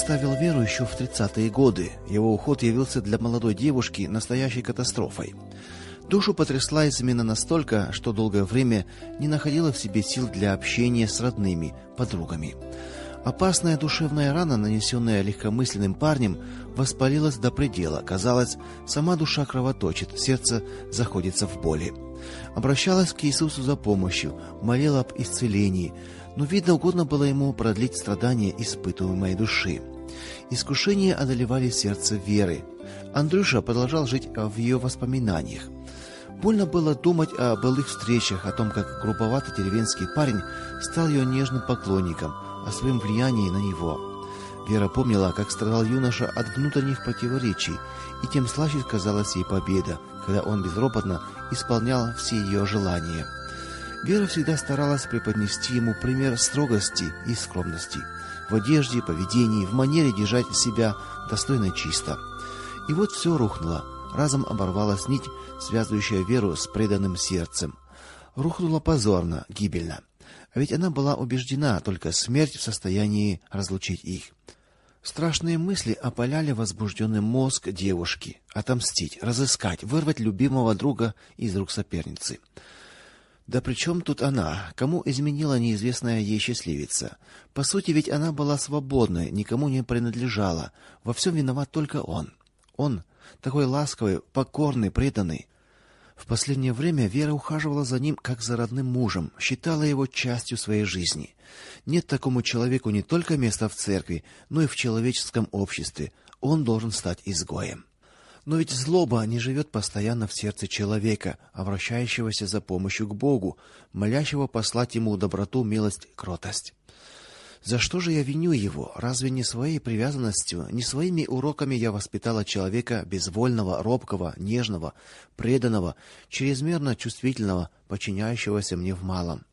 Оставил Веру еще в 30-е годы. Его уход явился для молодой девушки настоящей катастрофой. Душу потрясла измена настолько, что долгое время не находила в себе сил для общения с родными, подругами. Опасная душевная рана, нанесенная легкомысленным парнем, воспалилась до предела. Казалось, сама душа кровоточит, сердце заходится в боли. Обращалась к Иисусу за помощью, молила об исцелении, но видно угодно было ему продлить страдания испытываемой души. Искушения одолевали сердце Веры. Андрюша продолжал жить в ее воспоминаниях. Больно было думать о былых встречах, о том, как грубоватый деревенский парень стал ее нежным поклонником, о своем влиянии на него. Вера помнила, как страдал юноша от внутренних противоречий, и тем слаще казалась ей победа, когда он безропотно исполнял все ее желания. Вера всегда старалась преподнести ему пример строгости и скромности в одежде, поведении, в манере держать себя достойно чисто. И вот все рухнуло. Разом оборвалась нить, связывающая Веру с преданным сердцем. Рухнула позорно, гибельно. А ведь она была убеждена, только смерть в состоянии разлучить их. Страшные мысли опаляли возбужденный мозг девушки: отомстить, разыскать, вырвать любимого друга из рук соперницы. Да при чем тут она? Кому изменила неизвестная ей счастливица? По сути, ведь она была свободной, никому не принадлежала. Во всем виноват только он. Он такой ласковый, покорный, преданный. В последнее время Вера ухаживала за ним как за родным мужем, считала его частью своей жизни. Нет такому человеку не только места в церкви, но и в человеческом обществе. Он должен стать изгоем. Но ведь злоба не живет постоянно в сердце человека, обращающегося за помощью к Богу, молящего послать ему доброту, милость, кротость. За что же я виню его? Разве не своей привязанностью, не своими уроками я воспитала человека безвольного, робкого, нежного, преданного, чрезмерно чувствительного, подчиняющегося мне в малом?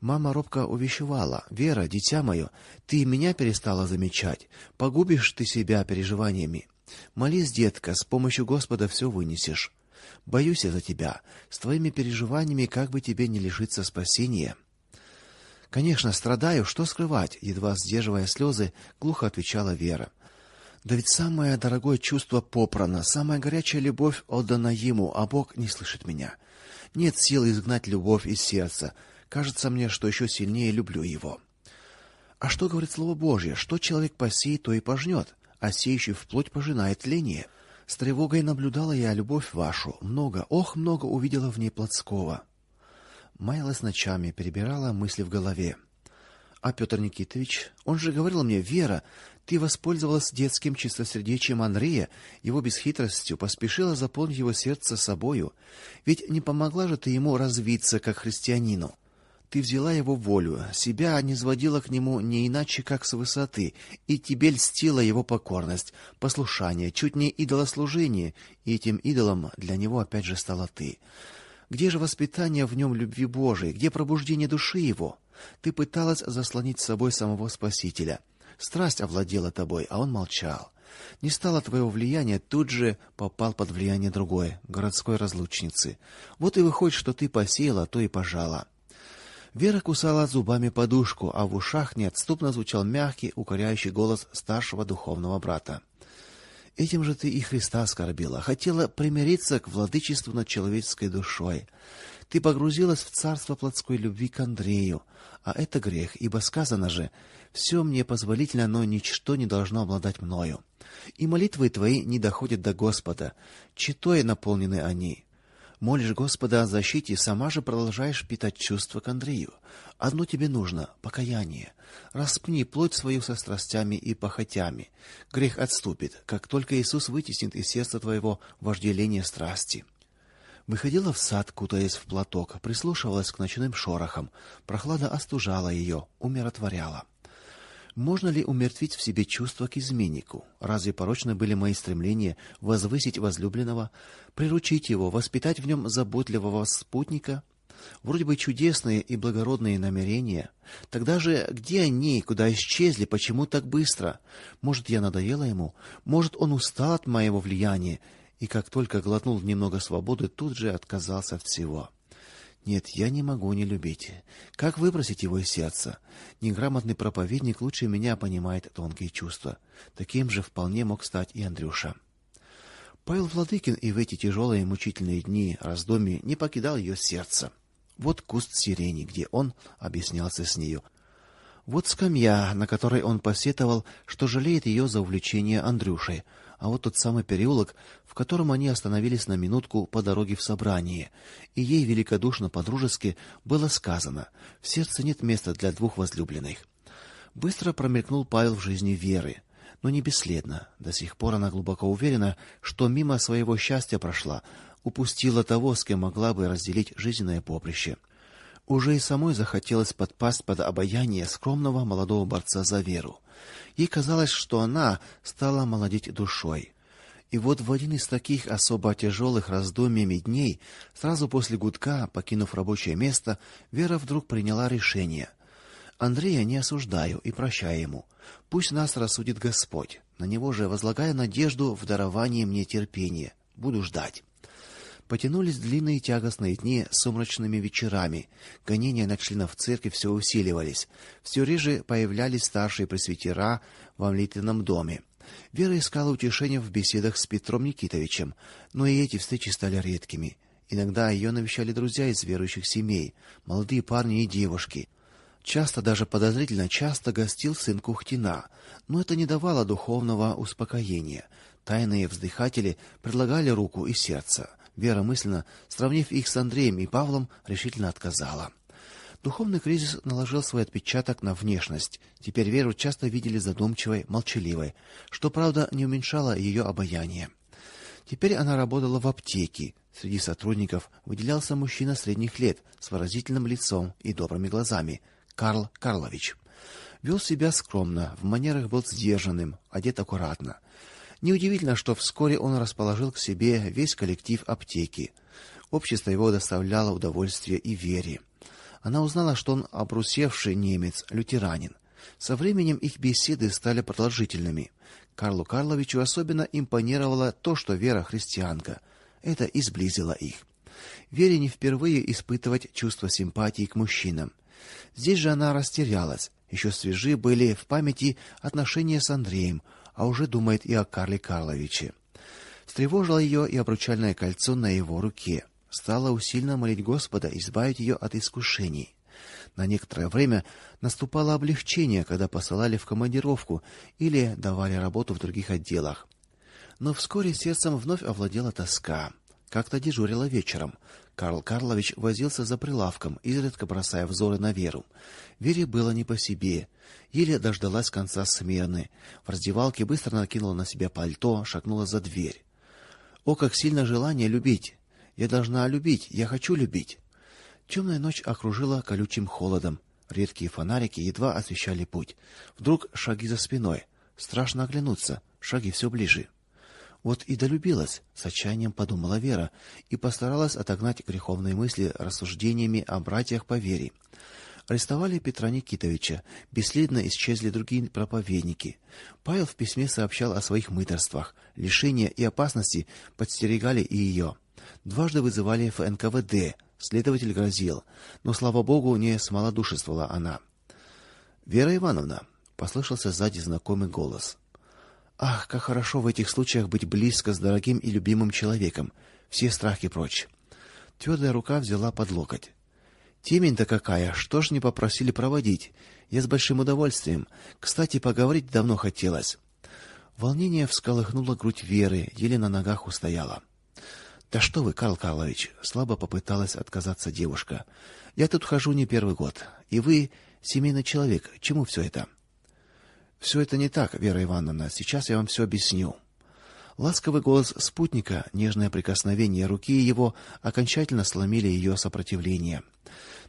Мама робко увещевала: "Вера, дитя мое, ты меня перестала замечать, погубишь ты себя переживаниями. Молись, детка, с помощью Господа все вынесешь. Боюсь я за тебя. С твоими переживаниями как бы тебе не лишиться спасения". Конечно, страдаю, что скрывать, едва сдерживая слезы, глухо отвечала Вера. Да ведь самое дорогое чувство попрано, самая горячая любовь отдана ему, а Бог не слышит меня. Нет сил изгнать любовь из сердца. Кажется мне, что еще сильнее люблю его. А что говорит слово Божье? Что человек посеет, то и пожнет, а сеющий в плоть пожинает тление. С тревогой наблюдала я любовь вашу, много, ох, много увидела в ней плотского маялась ночами, перебирала мысли в голове. А Петр Никитович, он же говорил мне: "Вера, ты воспользовалась детским чистосердечием Андрея, его бесхитростью, поспешила заполнить его сердце собою. Ведь не помогла же ты ему развиться как христианину. Ты взяла его волю, себя не сводила к нему не иначе как с высоты, и тебе льстила его покорность, послушание, чуть не идолослужение, и этим идолом для него опять же стала ты. Где же воспитание в нем любви Божией? Где пробуждение души его? Ты пыталась заслонить с собой самого Спасителя. Страсть овладела тобой, а он молчал. Не стало твоего влияния, тут же попал под влияние другой, городской разлучницы. Вот и выходит, что ты посеяла, то и пожала. Вера кусала зубами подушку, а в ушах неотступно звучал мягкий, укоряющий голос старшего духовного брата. Этим же ты и Христа оскорбила, хотела примириться к владычеству над человеческой душой. Ты погрузилась в царство плотской любви к Андрею, а это грех, ибо сказано же: «Все мне позволительно, но ничто не должно обладать мною». И молитвы твои не доходят до Господа, читой наполнены они. Молишь Господа о защите, сама же продолжаешь питать чувства к Андрею. Одно тебе нужно покаяние. Распни плоть свою со страстями и похотями. Грех отступит, как только Иисус вытеснит из сердца твоего вожделение страсти. Выходила в сад, кутаясь в платок, прислушивалась к ночным шорохам. Прохлада остужала ее, умиротворяла. Можно ли умертвить в себе чувства к изменнику? Разве порочны были мои стремления возвысить возлюбленного, приручить его, воспитать в нем заботливого спутника? Вроде бы чудесные и благородные намерения. Тогда же где они, куда исчезли, почему так быстро? Может, я надоела ему? Может, он устал от моего влияния и как только глотнул немного свободы, тут же отказался от всего. Нет, я не могу не любить. Как выбросить его из сердца? Неграмотный проповедник лучше меня понимает тонкие чувства. Таким же вполне мог стать и Андрюша. Павел Владыкин и в эти тяжелые мучительные дни раздумий не покидал ее сердце. Вот куст сирени, где он объяснялся с нею. Вот скамья, на которой он посетовал, что жалеет ее за увлечение Андрюшей, а вот тот самый переулок, в котором они остановились на минутку по дороге в собрание, и ей великодушно по-дружески было сказано: "В сердце нет места для двух возлюбленных". Быстро промелькнул Павел в жизни Веры, но не бесследно. До сих пор она глубоко уверена, что мимо своего счастья прошла, упустила того, с кем могла бы разделить жизненное поприще. Уже и самой захотелось подпасть под обаяние скромного молодого борца за веру. Ей казалось, что она стала молодеть душой. И вот в один из таких особо тяжелых раздумьями дней, сразу после гудка, покинув рабочее место, Вера вдруг приняла решение. Андрея не осуждаю и прощаю ему. Пусть нас рассудит Господь. На него же возлагаю надежду в даровании мне терпения. Буду ждать. Потянулись длинные тягостные дни с сумрачными вечерами. Гонения на членов церкви все усиливались. Все реже появлялись старшие пресвитера в молитвенном доме. Вера искала утешения в беседах с Петром Никитовичем, но и эти встречи стали редкими. Иногда ее навещали друзья из верующих семей, молодые парни и девушки. Часто даже подозрительно часто гостил сын Кухтина, но это не давало духовного успокоения. Тайные вздыхатели предлагали руку и сердце. Вера мысленно, сравнив их с Андреем и Павлом, решительно отказала. Духовный кризис наложил свой отпечаток на внешность. Теперь Веру часто видели задумчивой, молчаливой, что правда не уменьшало ее обаяние. Теперь она работала в аптеке. Среди сотрудников выделялся мужчина средних лет с выразительным лицом и добрыми глазами, Карл Карлович. Вел себя скромно, в манерах был сдержанным, одет аккуратно. Неудивительно, что вскоре он расположил к себе весь коллектив аптеки. Общество его доставляло удовольствие и Вере. Она узнала, что он обрусевший немец, лютеранин. Со временем их беседы стали продолжительными. Карлу Карловичу особенно импонировало то, что Вера христианка. Это и сблизило их. Вере не впервые испытывать чувство симпатии к мужчинам. Здесь же она растерялась. Еще свежи были в памяти отношения с Андреем, а уже думает и о Карле Карловиче. Встревожило ее и обручальное кольцо на его руке. Стала усиленно молить Господа избавить ее от искушений. На некоторое время наступало облегчение, когда посылали в командировку или давали работу в других отделах. Но вскоре сердцем вновь овладела тоска. Как-то дежурила вечером. Карл Карлович возился за прилавком, изредка бросая взоры на Веру. Вере было не по себе. Еле дождалась конца смены. В раздевалке быстро накинула на себя пальто, шагнула за дверь. О, как сильно желание любить. Я должна любить, я хочу любить. Темная ночь окружила колючим холодом. Редкие фонарики едва освещали путь. Вдруг шаги за спиной. Страшно оглянуться. Шаги все ближе. Вот и долюбилась, с отчаянием подумала Вера и постаралась отогнать греховные мысли рассуждениями о братьях по вере. Арестовали Петра Никитовича, бесследно исчезли другие проповедники. Павел в письме сообщал о своих мытарствах, лишения и опасности подстерегали и ее. Дважды вызывали в НКВД, следователь грозил, но слава богу, не смолодушествовала она. Вера Ивановна, послышался сзади знакомый голос. Ах, как хорошо в этих случаях быть близко с дорогим и любимым человеком. Все страхи прочь. Твердая рука взяла под локоть. Темень-то какая, что ж не попросили проводить? Я с большим удовольствием. Кстати, поговорить давно хотелось. Волнение всколыхнуло грудь Веры, еле на ногах устояла. Да что вы, Карл Карлович, слабо попыталась отказаться девушка. Я тут хожу не первый год, и вы семейный человек. Чему все это? Все это не так, Вера Ивановна. Сейчас я вам все объясню. Ласковый голос спутника, нежное прикосновение руки его окончательно сломили ее сопротивление.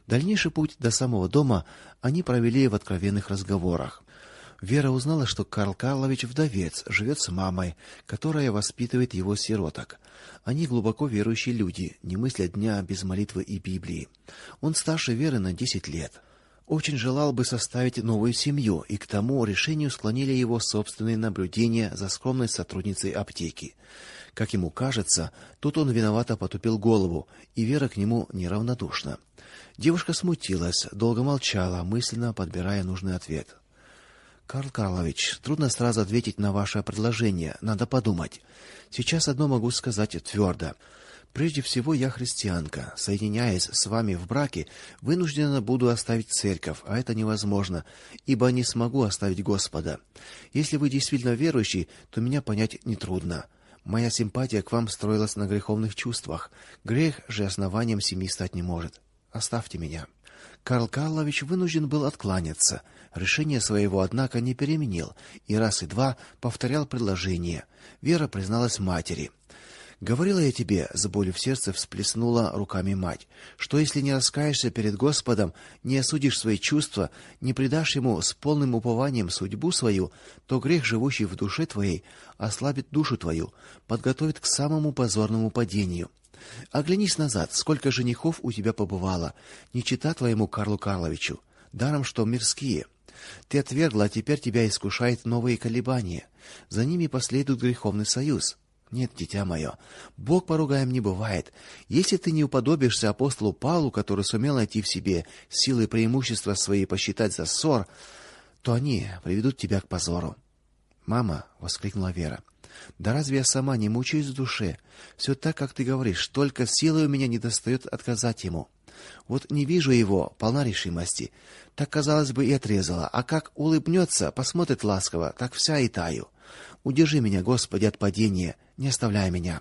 Дальнейший путь до самого дома они провели в откровенных разговорах. Вера узнала, что Карл Карлович вдовец, живет с мамой, которая воспитывает его сироток. Они глубоко верующие люди, не мыслят дня без молитвы и Библии. Он старше Веры на десять лет очень желал бы составить новую семью, и к тому решению склонили его собственные наблюдения за скромной сотрудницей аптеки. Как ему кажется, тут он виновато потупил голову, и Вера к нему неравнодушна. Девушка смутилась, долго молчала, мысленно подбирая нужный ответ. Карл Карлович, трудно сразу ответить на ваше предложение, надо подумать. Сейчас одно могу сказать твердо. Прежде всего, я христианка. Соединяясь с вами в браке, вынуждена буду оставить церковь, а это невозможно, ибо не смогу оставить Господа. Если вы действительно верующий, то меня понять не трудно. Моя симпатия к вам строилась на греховных чувствах. Грех же основанием семьи стать не может. Оставьте меня. Карл Карлович вынужден был откланяться. Решение своего однако не переменил и раз и два повторял предложение. Вера призналась матери: Говорила я тебе, с болью в сердце всплеснула руками мать, что если не раскаешься перед Господом, не осудишь свои чувства, не предашь ему с полным упованием судьбу свою, то грех, живущий в душе твоей, ослабит душу твою, подготовит к самому позорному падению. Оглянись назад, сколько женихов у тебя побывало, не чита твоему Карлу Карловичу, даром что мирские. Ты отвергла, а теперь тебя искушает новые колебания. За ними последует греховный союз. Нет, дитя мое, Бог поругаем не бывает. Если ты не уподобишься апостолу Павлу, который сумел найти в себе силы и преимущества свои посчитать за ссор, то они приведут тебя к позору. "Мама", воскликнула Вера. "Да разве я сама не мучаюсь в душе? Все так, как ты говоришь, только силы у меня не достает отказать ему. Вот не вижу его, полна решимости. Так казалось бы и отрезала, а как улыбнется, посмотрит ласково, так вся и таю. Удержи меня, Господи, от падения, не оставляй меня.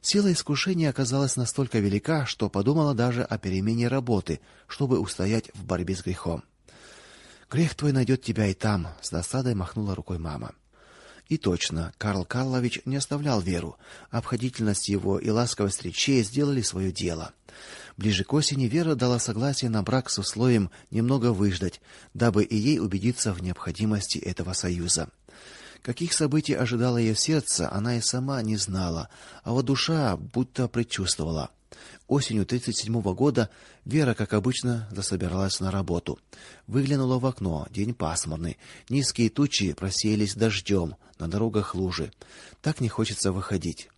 Сила искушения оказалась настолько велика, что подумала даже о перемене работы, чтобы устоять в борьбе с грехом. Грех твой найдет тебя и там, с досадой махнула рукой мама. И точно, Карл Карлович не оставлял Веру. Обходительность его и ласковость речей сделали свое дело. Ближе к осени Вера дала согласие на брак с условием немного выждать, дабы и ей убедиться в необходимости этого союза. Каких событий ожидало ее сердце, она и сама не знала, а вот душа будто предчувствовала. Осенью 37 -го года Вера, как обычно, засобиралась на работу. Выглянула в окно. День пасмурный. Низкие тучи просеялись дождем, на дорогах лужи. Так не хочется выходить.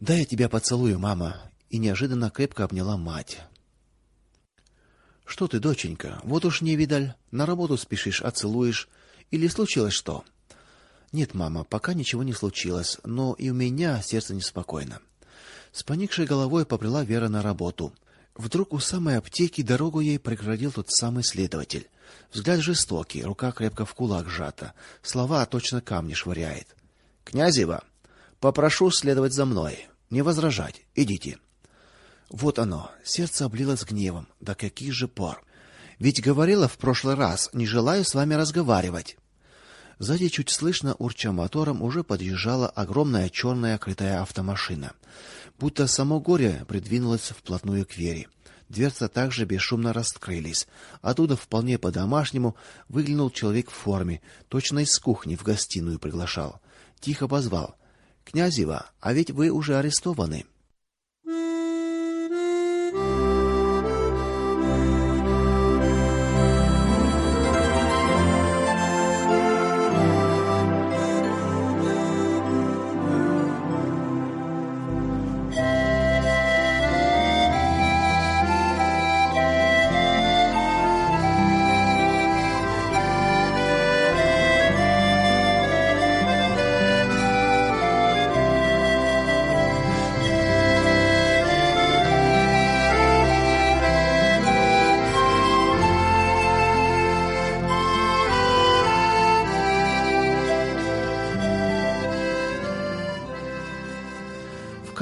"Дай я тебя поцелую, мама", и неожиданно крепко обняла мать. Что ты, доченька? Вот уж не видаль, на работу спешишь, а целуешь или случилось что? Нет, мама, пока ничего не случилось, но и у меня сердце неспокойно. С поникшей головой побрела Вера на работу. Вдруг у самой аптеки дорогу ей преградил тот самый следователь. Взгляд жестокий, рука крепко в кулак сжата, слова точно камни швыряет. Князева, попрошу следовать за мной, не возражать. Идите. Вот оно. Сердце облилось гневом. Да каких же пор? Ведь говорила в прошлый раз: "Не желаю с вами разговаривать". Сзади чуть слышно урча мотором уже подъезжала огромная черная крытая автомашина. Будто само горе придвинулось вплотную к Вере. Дверцы также бесшумно раскрылись. Оттуда вполне по-домашнему выглянул человек в форме, точно из кухни в гостиную приглашал. Тихо позвал: "Князева, а ведь вы уже арестованы".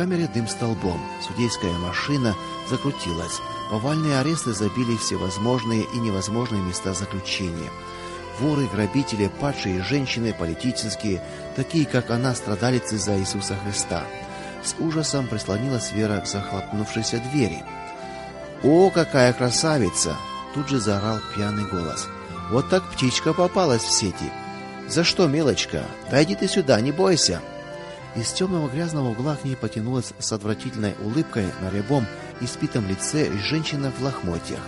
Камере дым столбом. Судейская машина закрутилась. Повальные аресты забили все возможные и невозможные места заключения. Воры, грабители, падшие женщины, политические, такие как она, страдалицы за Иисуса Христа. С ужасом прислонилась Вера к захлопнувшейся двери. "О, какая красавица!" тут же заорал пьяный голос. "Вот так птичка попалась в сети. За что, милочка? Дойди ты сюда, не бойся". Из темного грязного угла к ней потянулась с отвратительной улыбкой на рябом испитом лице женщина в лохмотьях.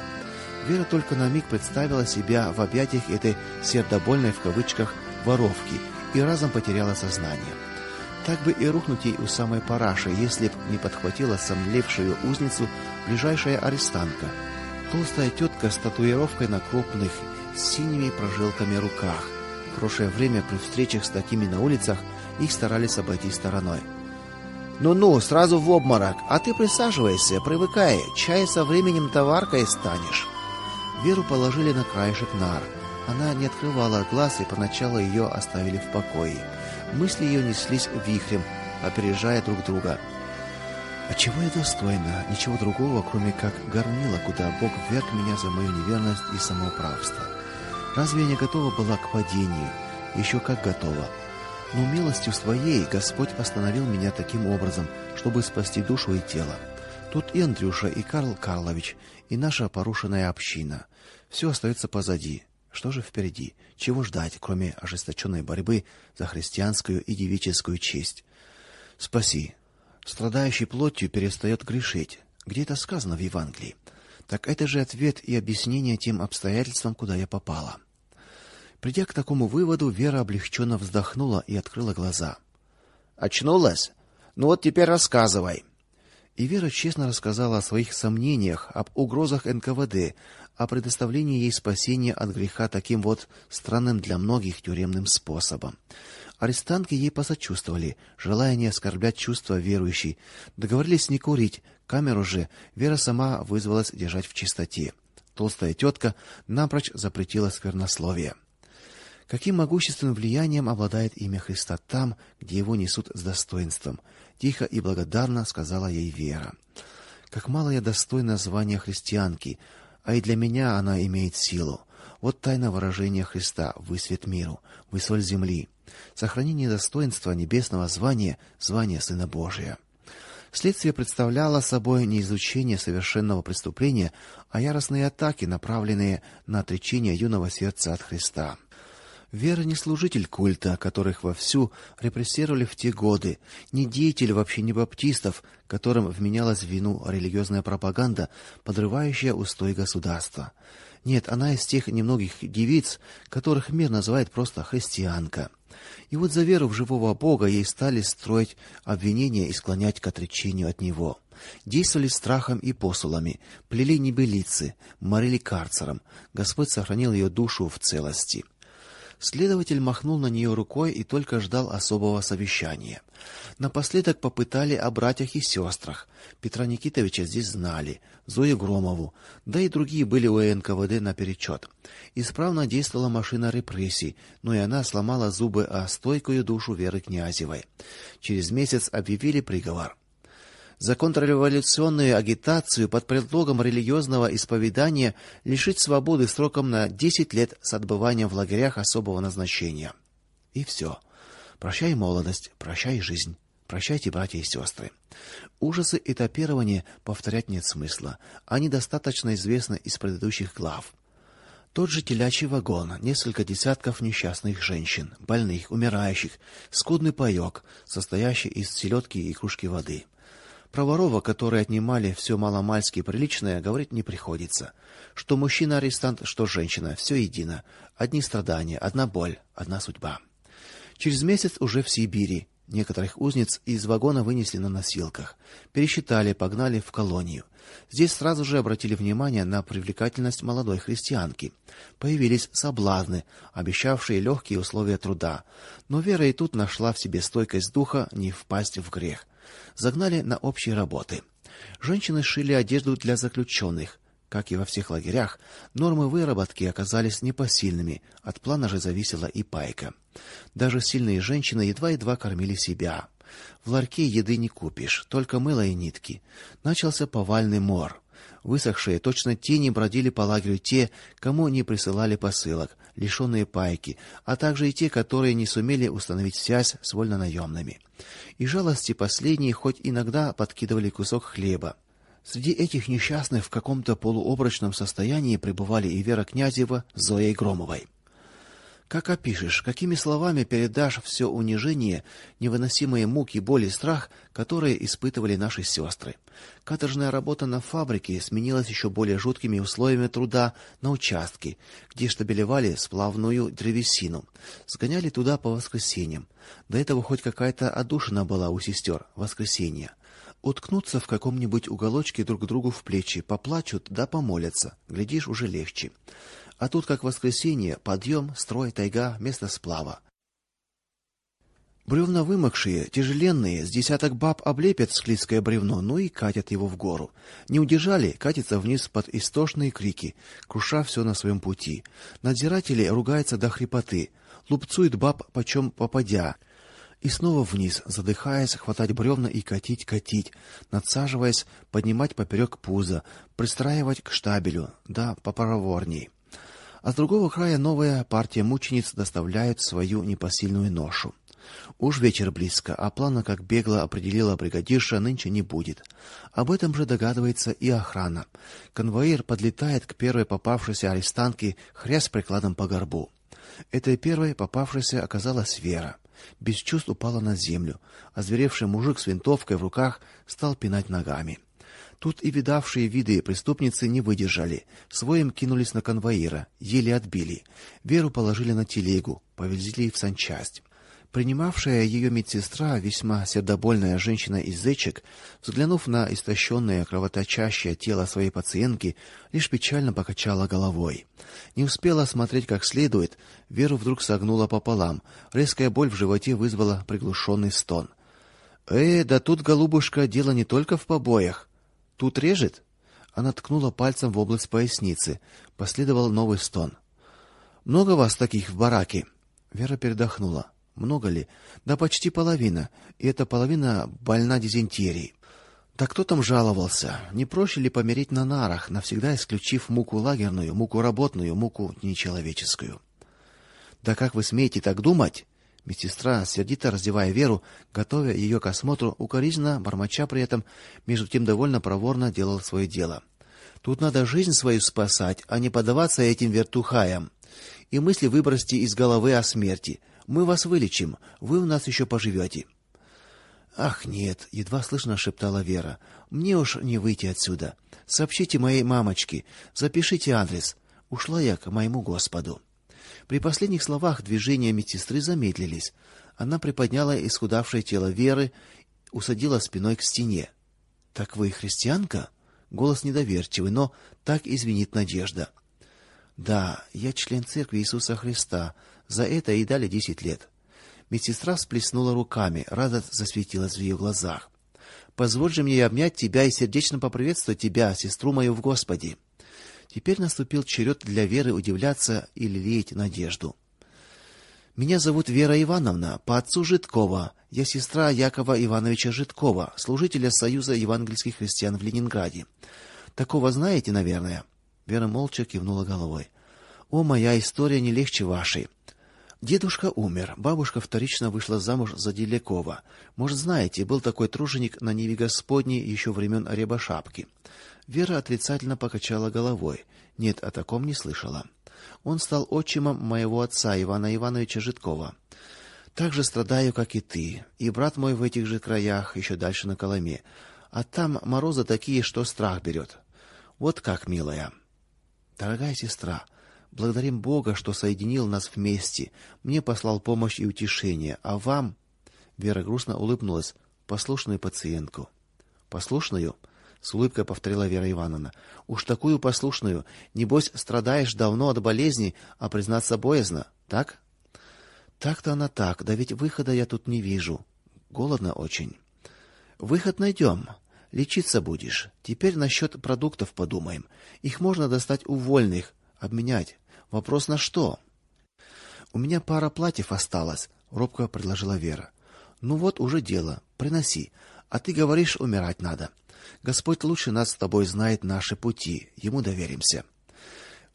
Вера только на миг представила себя в объятиях этой сердобольной в кавычках воровки и разом потеряла сознание. Так бы и рухнуть ей у самой параши, если б не подхватила сомлевшую узницу ближайшая арестантка. Толстая тетка с татуировкой на крупных синими прожилками руках. В прошлое время при встречах с такими на улицах их старались обойти стороной. Ну-ну, сразу в обморок. А ты присаживайся, привыкай, чай со временем товаркой станешь. Веру положили на краешек нар. Она не открывала глаз, и поначалу ее оставили в покое. Мысли ее неслись вихрем, опережая друг друга. А чего я достойна? Ничего другого, кроме как горнила, куда Бог вверг меня за мою неверность и самоуправство. Разве я не готова была к падению? Еще как готова. Но милостью своей Господь остановил меня таким образом, чтобы спасти душу и тело. Тут и Андрюша, и Карл Карлович, и наша порушенная община. Все остается позади. Что же впереди? Чего ждать, кроме ожесточенной борьбы за христианскую и девическую честь? Спаси. Страдающий плотью перестает грешить. Где это сказано в Евангелии? Так это же ответ и объяснение тем обстоятельствам, куда я попала. Придя к такому выводу, Вера облегченно вздохнула и открыла глаза. Очнулась? Ну вот теперь рассказывай. И Вера честно рассказала о своих сомнениях, об угрозах НКВД, о предоставлении ей спасения от греха таким вот странным для многих тюремным способом. Арестантки ей посочувствовали, желая не оскорблять чувства верующей. Договорились не курить. Камеру же Вера сама вызвалась держать в чистоте. Толстая тетка напрочь запретила сквернословие. Каким могущественным влиянием обладает имя Христа там, где его несут с достоинством, тихо и благодарно сказала ей Вера. Как мало я достойна звания христианки, а и для меня она имеет силу. Вот тайна выражения Христа: вы свет миру, вы соль земли. Сохранение достоинства небесного звания, звания сына Божия. Следствие представляло собой не изучение совершенного преступления, а яростные атаки, направленные на отречение юного сердца от Христа. Вера не служитель культа, которых вовсю репрессировали в те годы, не деятель вообще не баптистов, которым вменялась в вину религиозная пропаганда, подрывающая устой государства. Нет, она из тех немногих девиц, которых мир называет просто христианка. И вот за веру в живого Бога ей стали строить обвинения и склонять к отречению от него. Действовали страхом и посулами, плели небылицы, морили карцером. Господь сохранил ее душу в целости. Следователь махнул на нее рукой и только ждал особого совещания. Напоследок попытали о братьях и сестрах. Петра Никитовича здесь знали, Зою Громову, да и другие были у НКВД наперечет. Исправно действовала машина репрессий, но и она сломала зубы о стойкую душу Веры Князевой. Через месяц объявили приговор за контрреволюционную агитацию под предлогом религиозного исповедания лишить свободы сроком на 10 лет с отбыванием в лагерях особого назначения. И все. Прощай молодость, прощай жизнь. Прощайте, братья и сестры. Ужасы этапирования повторять нет смысла. Они достаточно известны из предыдущих глав. Тот же телячий вагон, несколько десятков несчастных женщин, больных, умирающих, скудный паёк, состоящий из селедки и кружки воды. Про ворова, которые отнимали все маломальски приличное, говорить не приходится. Что мужчина-арестант, что женщина все едино. Одни страдания, одна боль, одна судьба. Через месяц уже в Сибири. Некоторых узниц из вагона вынесли на носилках, пересчитали, погнали в колонию. Здесь сразу же обратили внимание на привлекательность молодой христианки. Появились соблазны, обещавшие легкие условия труда. Но Вера и тут нашла в себе стойкость духа не впасть в грех загнали на общие работы. Женщины шили одежду для заключенных. Как и во всех лагерях, нормы выработки оказались непосильными, от плана же зависела и пайка. Даже сильные женщины едва-едва кормили себя. В ларьке еды не купишь, только мыло и нитки. Начался повальный мор. Высохшие точно тени бродили по лагерю те, кому не присылали посылок, лишенные пайки, а также и те, которые не сумели установить связь с вольнонаемными. И жалости последние хоть иногда подкидывали кусок хлеба. Среди этих несчастных в каком-то полуобрачном состоянии пребывали и Вера Князева с Зоей Громовой. Как опишешь, какими словами передашь все унижение, невыносимые муки, боль и страх, которые испытывали наши сестры? Каторжная работа на фабрике сменилась еще более жуткими условиями труда на участке, где штабелевали сплавную древесину. Сгоняли туда по воскресеньям. До этого хоть какая-то отдушина была у сестер воскресенья. Уткнуться в каком-нибудь уголочке друг другу в плечи, поплачут да помолятся. Глядишь, уже легче. А тут как воскресенье, подъем, строй, тайга, место сплава. Бревна вымокшие, тяжеленные, с десяток баб облепят склизкое бревно, ну и катят его в гору. Не удержали, катится вниз под истошные крики, круша все на своем пути. Надзиратели ругаются до хрипоты, лупцуют баб почем попадя. И снова вниз, задыхаясь, хватать бревна и катить, катить, надсаживаясь, поднимать поперек пуза, пристраивать к штабелю, да попроворней а с другого края новая партия мучениц доставляет свою непосильную ношу. Уж вечер близко, а плана, как бегло определила бригадирша, нынче не будет. Об этом же догадывается и охрана. Конвоир подлетает к первой попавшейся арестантке, хрясь прикладом по горбу. Этой первой попавшейся оказалась Вера. Без чувств упала на землю, а зверевший мужик с винтовкой в руках стал пинать ногами. Тут и видавшие виды преступницы не выдержали. Своим кинулись на конвоира, еле отбили. Веру положили на телегу, повезли в санчасть. Принимавшая ее медсестра, весьма сердобольная женщина из Зечек, взглянув на истощенное кровоточащее тело своей пациентки, лишь печально покачала головой. Не успела смотреть как следует, Веру вдруг согнула пополам. Резкая боль в животе вызвала приглушенный стон. Э, да тут, голубушка, дело не только в побоях. Тут режет? Она ткнула пальцем в область поясницы. Последовал новый стон. Много вас таких в бараке? Вера передохнула. Много ли? Да почти половина. И эта половина больна дизентерией. Да кто там жаловался? Не проще ли помереть на нарах, навсегда исключив муку лагерную, муку работную, муку нечеловеческую? Да как вы смеете так думать? Медсестра, сердито раздевая Веру, готовя ее к осмотру, укоризненно бормоча при этом, между тем довольно проворно делал свое дело. Тут надо жизнь свою спасать, а не поддаваться этим вертухаям. И мысли выбросьте из головы о смерти. Мы вас вылечим, вы у нас еще поживете». Ах, нет, едва слышно шептала Вера. Мне уж не выйти отсюда. Сообщите моей мамочке, запишите адрес. Ушла я к моему Господу. При последних словах движения медсестры замедлились. Она приподняла исхудавшее тело Веры, усадила спиной к стене. Так вы христианка? Голос недоверчивый, но так извинит надежда. Да, я член церкви Иисуса Христа. За это и дали десять лет. Медсестра всплеснула руками, радость засветилась в ее глазах. Позволь же мне обнять тебя и сердечно поприветствовать тебя, сестру мою в Господе. Теперь наступил черед для Веры удивляться и лелеять надежду. Меня зовут Вера Ивановна, по отцу Житкова. Я сестра Якова Ивановича Житкова, служителя Союза евангельских христиан в Ленинграде. Такого знаете, наверное. Вера молча кивнула головой. О, моя история не легче вашей. Дедушка умер, бабушка вторично вышла замуж за Делякова. Может, знаете, был такой труженик на Неве Господней еще времен Рябошапки. Вера отрицательно покачала головой. Нет, о таком не слышала. Он стал отчимом моего отца Ивана Ивановича Житкова. Так же страдаю, как и ты. И брат мой в этих же краях, еще дальше на Коломе. А там морозы такие, что страх берет. Вот как, милая. Дорогая сестра, благодарим Бога, что соединил нас вместе. Мне послал помощь и утешение, а вам Вера грустно улыбнулась, послушную пациентку. Послушную? С улыбкой повторила Вера Ивановна. Уж такую послушную, небось, страдаешь давно от болезни, а признаться боязно, так? Так-то она так, да ведь выхода я тут не вижу. Голодно очень. Выход найдем. Лечиться будешь. Теперь насчет продуктов подумаем. Их можно достать у вольных, обменять. Вопрос на что? У меня пара платьев осталось, робко предложила Вера. Ну вот уже дело. Приноси. А ты говоришь, умирать надо. Господь лучше нас с тобой знает наши пути, ему доверимся.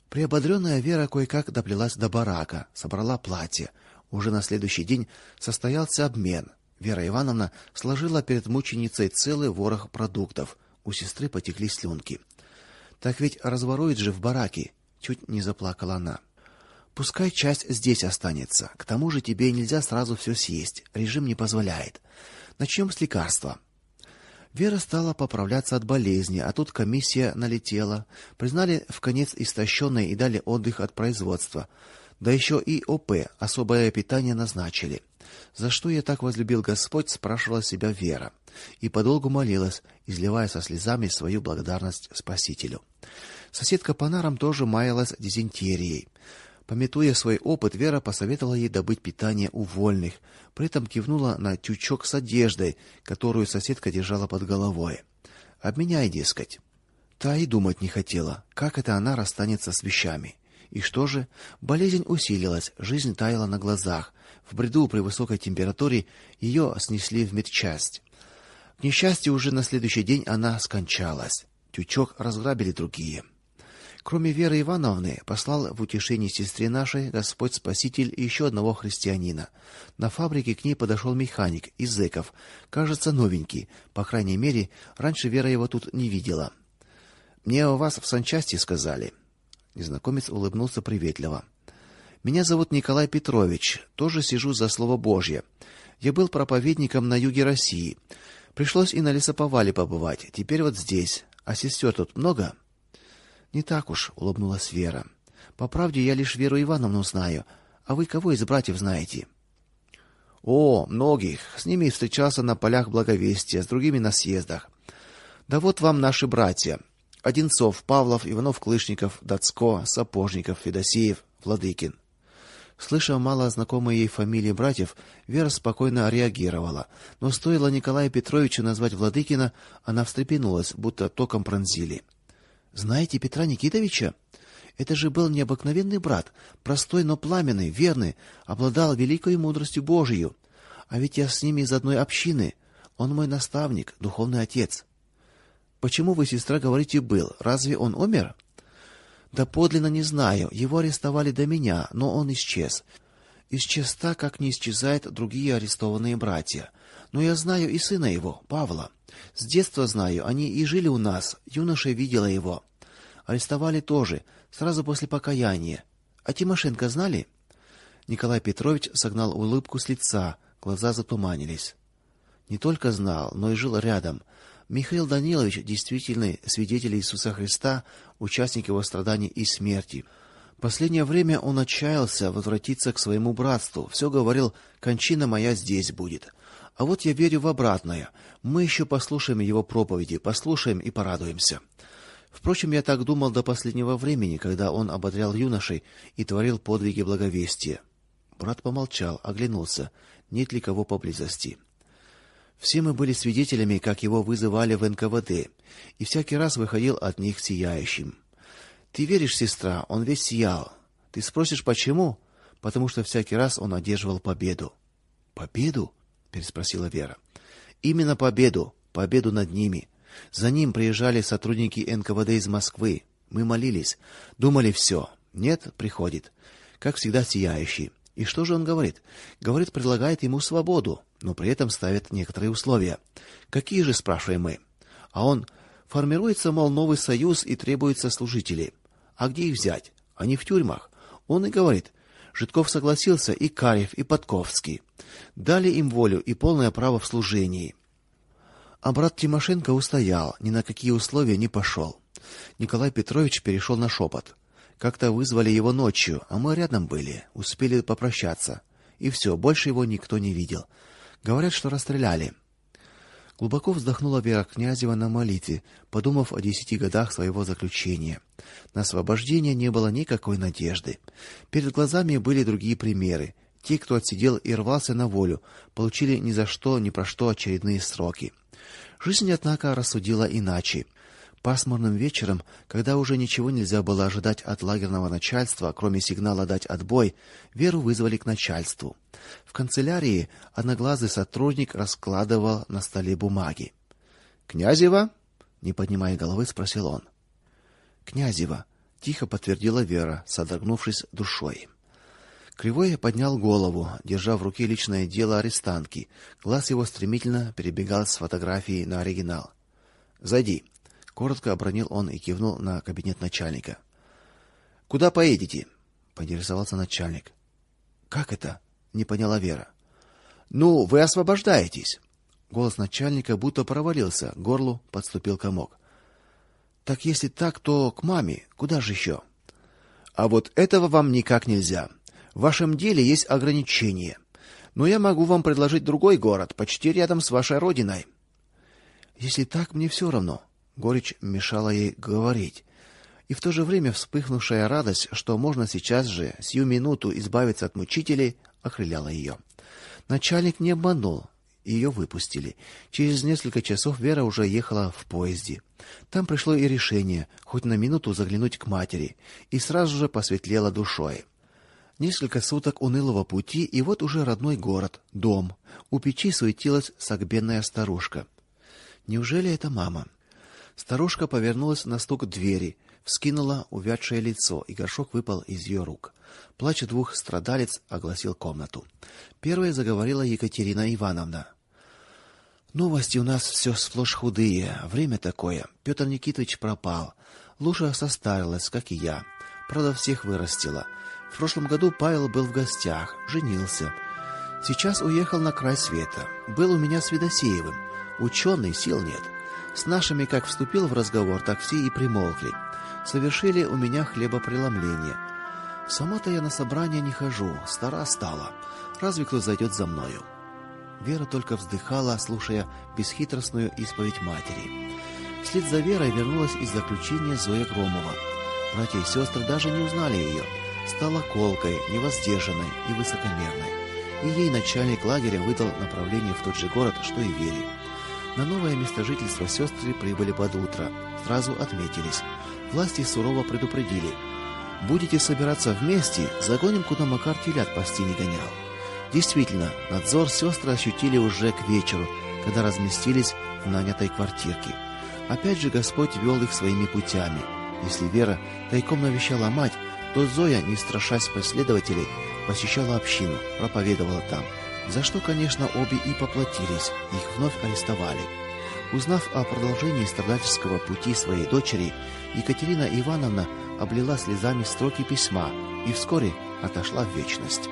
Приободренная Вера кое-как доплелась до барака, собрала платье. Уже на следующий день состоялся обмен. Вера Ивановна сложила перед мученицей целый ворох продуктов. У сестры потекли слюнки. Так ведь разворует же в бараке, чуть не заплакала она. Пускай часть здесь останется. К тому же тебе нельзя сразу все съесть. Режим не позволяет. Начнем с лекарства. Вера стала поправляться от болезни, а тут комиссия налетела. Признали в конец истощенной и дали отдых от производства. Да еще и ОП, особое питание назначили. За что я так возлюбил Господь, спрашивала себя Вера, и подолгу молилась, изливая со слезами свою благодарность Спасителю. Соседка по нарам тоже маялась дизентерией. Пометуя свой опыт, Вера посоветовала ей добыть питание у вольных, при этом кивнула на тючок с одеждой, которую соседка держала под головой. "Обменяй, дескать". Та и думать не хотела, как это она расстанется с вещами. И что же? Болезнь усилилась, жизнь таяла на глазах. В бреду при высокой температуре ее снесли в медчасть. К несчастью, уже на следующий день она скончалась. Тючок разграбили другие. Кроме Веры Ивановны, послал в утешение сестре нашей Господь Спаситель еще одного христианина. На фабрике к ней подошел механик из зэков, кажется, новенький. По крайней мере, раньше Вера его тут не видела. Мне о вас в санчасти сказали. Незнакомец улыбнулся приветливо. Меня зовут Николай Петрович, тоже сижу за слово Божье. Я был проповедником на юге России. Пришлось и на лесоповале побывать. Теперь вот здесь. А сестер тут много? Не так уж, улыбнулась Вера. По правде, я лишь Веру Ивановну знаю. А вы кого из братьев знаете? О, многих. С ними встречался на полях благовестия, с другими на съездах. Да вот вам наши братья: Одинцов, Павлов, Иванов, Клышников, Дацко, Сапожников, Федосеев, Владыкин. Слыша мало знакомые ей фамилии братьев, Вера спокойно реагировала, но стоило Николаю Петровичу назвать Владыкина, она встрепенулась, будто током пронзили. Знаете Петра Никитовича? Это же был необыкновенный брат, простой, но пламенный, верный, обладал великой мудростью Божией. А ведь я с ними из одной общины. Он мой наставник, духовный отец. Почему вы, сестра, говорите был? Разве он умер? Да подлинно не знаю. Его арестовали до меня, но он исчез. Исчез так, как не исчезают другие арестованные братья. Но я знаю и сына его, Павла. С детства знаю, они и жили у нас. Юноша видела его. Арестовали тоже, сразу после покаяния. А Тимошенко знали? Николай Петрович согнал улыбку с лица, глаза затуманились. Не только знал, но и жил рядом. Михаил Данилович действительный свидетель Иисуса Христа, участник его страданий и смерти. Последнее время он отчаялся возвратиться к своему братству. Все говорил: "Кончина моя здесь будет". А вот я верю в обратное. Мы еще послушаем его проповеди, послушаем и порадуемся. Впрочем, я так думал до последнего времени, когда он ободрял юношей и творил подвиги благовестия. Брат помолчал, оглянулся, нет ли кого поблизости. Все мы были свидетелями, как его вызывали в НКВД, и всякий раз выходил от них сияющим. Ты веришь, сестра, он весь сиял. Ты спросишь почему? Потому что всякий раз он одерживал победу. Победу? Переспросила Вера. Именно победу, победу над ними. За ним приезжали сотрудники НКВД из Москвы. Мы молились, думали все. Нет, приходит. Как всегда сияющий. И что же он говорит? Говорит, предлагает ему свободу, но при этом ставит некоторые условия. Какие же, спрашиваем мы? А он формируется, мол, новый союз и требуются служители. А где их взять? Они в тюрьмах. Он и говорит: Житков согласился, и Карев, и Подковский. Дали им волю и полное право в служении. А брат Тимошенко устоял, ни на какие условия не пошел. Николай Петрович перешел на шепот. Как-то вызвали его ночью, а мы рядом были, успели попрощаться. И все, больше его никто не видел. Говорят, что расстреляли. Глубоко вздохнула Вера Князева на молитве, подумав о десяти годах своего заключения. На освобождение не было никакой надежды. Перед глазами были другие примеры. Те, кто отсидел и рвался на волю, получили ни за что, ни про что очередные сроки. Жизнь, однако, рассудила иначе. Пасмурным вечером, когда уже ничего нельзя было ожидать от лагерного начальства, кроме сигнала дать отбой, Веру вызвали к начальству. В канцелярии одноглазый сотрудник раскладывал на столе бумаги. "Князева?" не поднимая головы, спросил он. "Князева", тихо подтвердила Вера, содрогнувшись душой. Кривой поднял голову, держа в руке личное дело арестантки. Глаз его стремительно перебегал с фотографии на оригинал. "Зайди", коротко обронил он и кивнул на кабинет начальника. Куда поедете? поинтересовался начальник. Как это? не поняла Вера. Ну, вы освобождаетесь. Голос начальника будто провалился, горлу подступил комок. Так если так, то к маме, куда же еще?» А вот этого вам никак нельзя. В вашем деле есть ограничения. Но я могу вам предложить другой город, почти рядом с вашей родиной. Если так, мне все равно, горечь мешала ей говорить. И в то же время вспыхнувшая радость, что можно сейчас же, сию минуту избавиться от мучителей, окрыляла ее. Начальник не обманул. Ее выпустили. Через несколько часов Вера уже ехала в поезде. Там пришло и решение хоть на минуту заглянуть к матери, и сразу же посветлело душой. Несколько суток унылого пути, и вот уже родной город, дом. У печи суетилась согбенная старушка. Неужели это мама? Старушка повернулась на стук двери, вскинула увядшее лицо, и горшок выпал из ее рук. Плач двух страдалец огласил комнату. Первой заговорила Екатерина Ивановна. Новости у нас все сплошь худые. Время такое. Петр Никитович пропал. Луша состарилась, как и я. Правда, всех вырастила. В прошлом году Павел был в гостях, женился. Сейчас уехал на край света. Был у меня с Ведосеевым. Ученый, сил нет. С нашими как вступил в разговор, так все и примолкли. Совершили у меня хлебопреломление. Сама-то я на собрания не хожу, стара стала. Разве кто зайдет за мною? Вера только вздыхала, слушая бесхитростную исповедь матери. Вслед за Верой вернулась из заключения Зоя Громова. Братья и сестры даже не узнали ее. Стала колкой, невоздержанной и высокомерной. И ей начальник лагеря выдал направление в тот же город, что и Вере. На новое место жительства сестры прибыли под утро. Сразу отметились. Власти сурово предупредили: будете собираться вместе, загоним куда Макар телят пасти не гонял. Действительно, надзор сестры ощутили уже к вечеру, когда разместились в нанятой квартирке. Опять же Господь вел их своими путями. Если Вера тайком навещала мать, то Зоя, не страшась преследователей, посещала общину, проповедовала там, за что, конечно, обе и поплатились, их вновь арестовали. Узнав о продолжении страдальческого пути своей дочери, Екатерина Ивановна облила слезами строки письма и вскоре отошла в вечность.